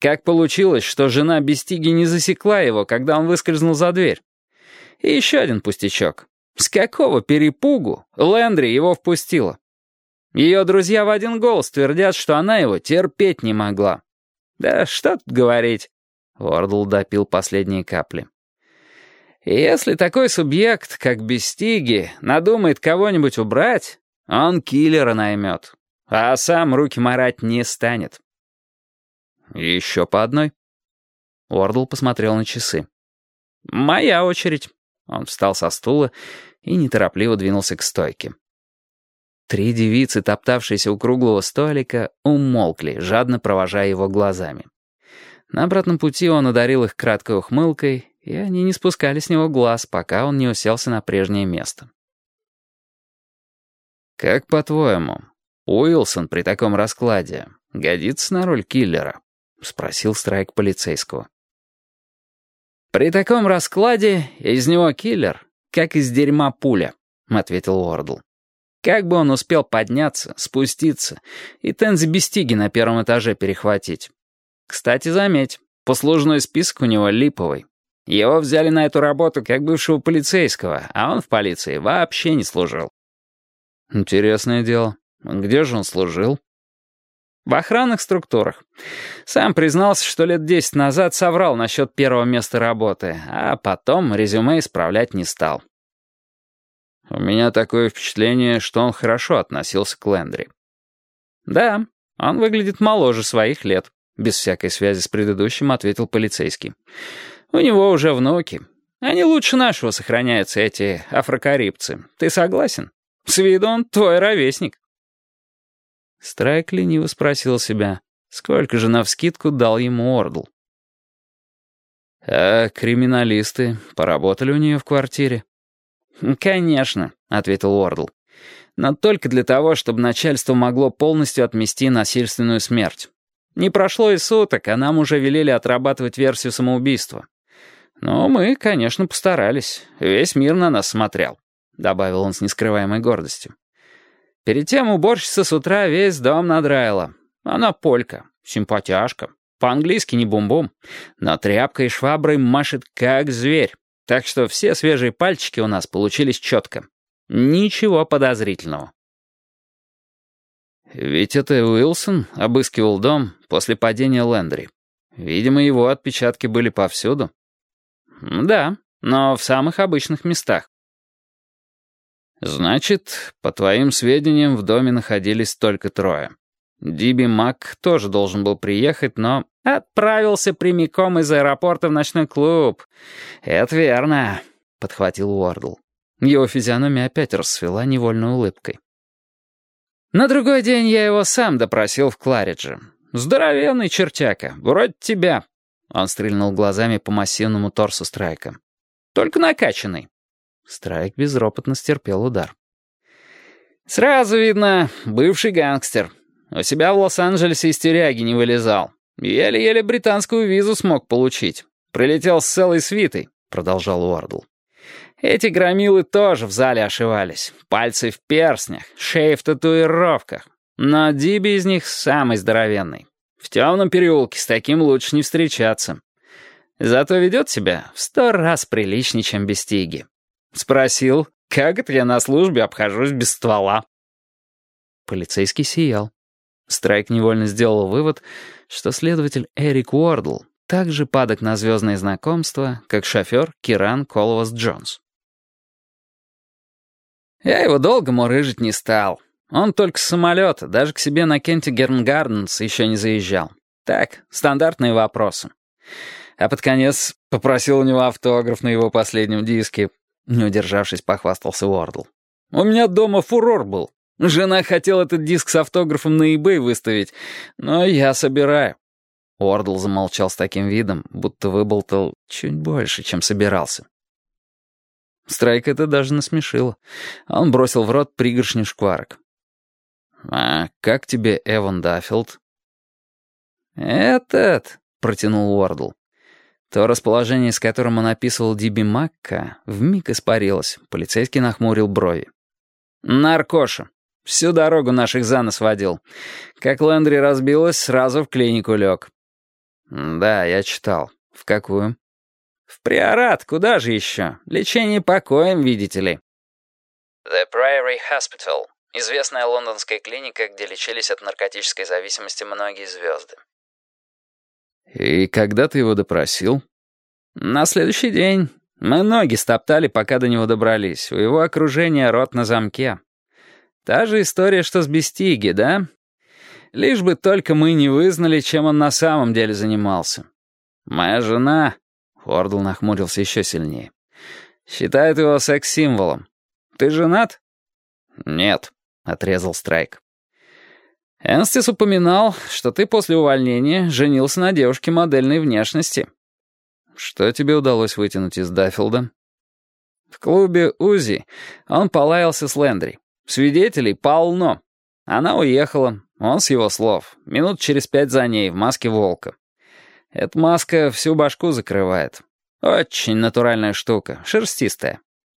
Как получилось, что жена Бестиги не засекла его, когда он выскользнул за дверь? И еще один пустячок. С какого перепугу Лэндри его впустила? Ее друзья в один голос твердят, что она его терпеть не могла. Да что тут говорить. Уордл допил последние капли. Если такой субъект, как Бестиги, надумает кого-нибудь убрать, он киллера наймет, а сам руки марать не станет. «Еще по одной?» Уордл посмотрел на часы. «Моя очередь». Он встал со стула и неторопливо двинулся к стойке. Три девицы, топтавшиеся у круглого столика, умолкли, жадно провожая его глазами. На обратном пути он одарил их краткой ухмылкой, и они не спускали с него глаз, пока он не уселся на прежнее место. «Как по-твоему, Уилсон при таком раскладе годится на роль киллера?» — спросил Страйк полицейского. «При таком раскладе из него киллер, как из дерьма пуля», — ответил Уордл. «Как бы он успел подняться, спуститься и Тензи Бестиги на первом этаже перехватить? Кстати, заметь, послужной список у него липовый. Его взяли на эту работу как бывшего полицейского, а он в полиции вообще не служил». «Интересное дело. Где же он служил?» В охранных структурах. Сам признался, что лет десять назад соврал насчет первого места работы, а потом резюме исправлять не стал. У меня такое впечатление, что он хорошо относился к Лендри. Да, он выглядит моложе своих лет, без всякой связи с предыдущим, ответил полицейский. У него уже внуки. Они лучше нашего сохраняются, эти афрокарибцы. Ты согласен? С виду он твой ровесник. Страйк лениво спросил себя, сколько же навскидку дал ему Ордл. «А криминалисты поработали у нее в квартире?» «Конечно», — ответил Ордл. «Но только для того, чтобы начальство могло полностью отмести насильственную смерть. Не прошло и суток, а нам уже велели отрабатывать версию самоубийства. Но мы, конечно, постарались. Весь мир на нас смотрел», — добавил он с нескрываемой гордостью. Перед тем уборщица с утра весь дом надраила. Она полька, симпатяшка. По-английски не бум-бум, но тряпкой и шваброй машет как зверь. Так что все свежие пальчики у нас получились четко. Ничего подозрительного. Ведь это Уилсон обыскивал дом после падения Лендри. Видимо, его отпечатки были повсюду. Да, но в самых обычных местах. «Значит, по твоим сведениям, в доме находились только трое. Диби Мак тоже должен был приехать, но отправился прямиком из аэропорта в ночной клуб. Это верно», — подхватил Уордл. Его физиономия опять расцвела невольной улыбкой. «На другой день я его сам допросил в Кларидже. Здоровенный чертяка, вроде тебя». Он стрельнул глазами по массивному торсу Страйка. «Только накачанный. Страйк безропотно стерпел удар. «Сразу видно, бывший гангстер. У себя в Лос-Анджелесе из тюряги не вылезал. Еле-еле британскую визу смог получить. Прилетел с целой свитой», — продолжал Уордл. «Эти громилы тоже в зале ошивались. Пальцы в перстнях, шеи в татуировках. Но Диби из них самый здоровенный. В темном переулке с таким лучше не встречаться. Зато ведет себя в сто раз приличнее, чем без тиги. Спросил, как это я на службе обхожусь без ствола. Полицейский сиял. Страйк невольно сделал вывод, что следователь Эрик Уордл так же падок на звездные знакомства, как шофер Киран Коловас Джонс. Я его долго мурыжить не стал. Он только с самолета, даже к себе на Кенте Гернгарденс еще не заезжал. Так, стандартные вопросы. А под конец попросил у него автограф на его последнем диске, не удержавшись, похвастался Уордл. «У меня дома фурор был. Жена хотела этот диск с автографом на eBay выставить, но я собираю». Уордл замолчал с таким видом, будто выболтал чуть больше, чем собирался. Страйк это даже насмешило. Он бросил в рот пригоршню шкварок. «А как тебе Эван Даффилд?» «Этот», — протянул Уордл. То расположение, с которым он описывал Диби Макка, вмиг испарилось. Полицейский нахмурил брови. «Наркоша. Всю дорогу наших за нос водил. Как Лэндри разбилась, сразу в клинику лег». «Да, я читал. В какую?» «В Приорат, куда же еще? Лечение покоем, видите ли». The Priory Hospital. Известная лондонская клиника, где лечились от наркотической зависимости многие звезды. «И когда ты его допросил?» «На следующий день. Мы ноги стоптали, пока до него добрались. У его окружения рот на замке. Та же история, что с Бестиги, да? Лишь бы только мы не вызнали, чем он на самом деле занимался. Моя жена...» Ордл нахмурился еще сильнее. «Считает его секс-символом. Ты женат?» «Нет», — отрезал Страйк. «Энстис упоминал, что ты после увольнения женился на девушке модельной внешности». «Что тебе удалось вытянуть из Даффилда?» «В клубе УЗИ он полаялся с Лендри. Свидетелей полно. Она уехала, он с его слов, минут через пять за ней в маске волка. Эта маска всю башку закрывает. Очень натуральная штука, шерстистая.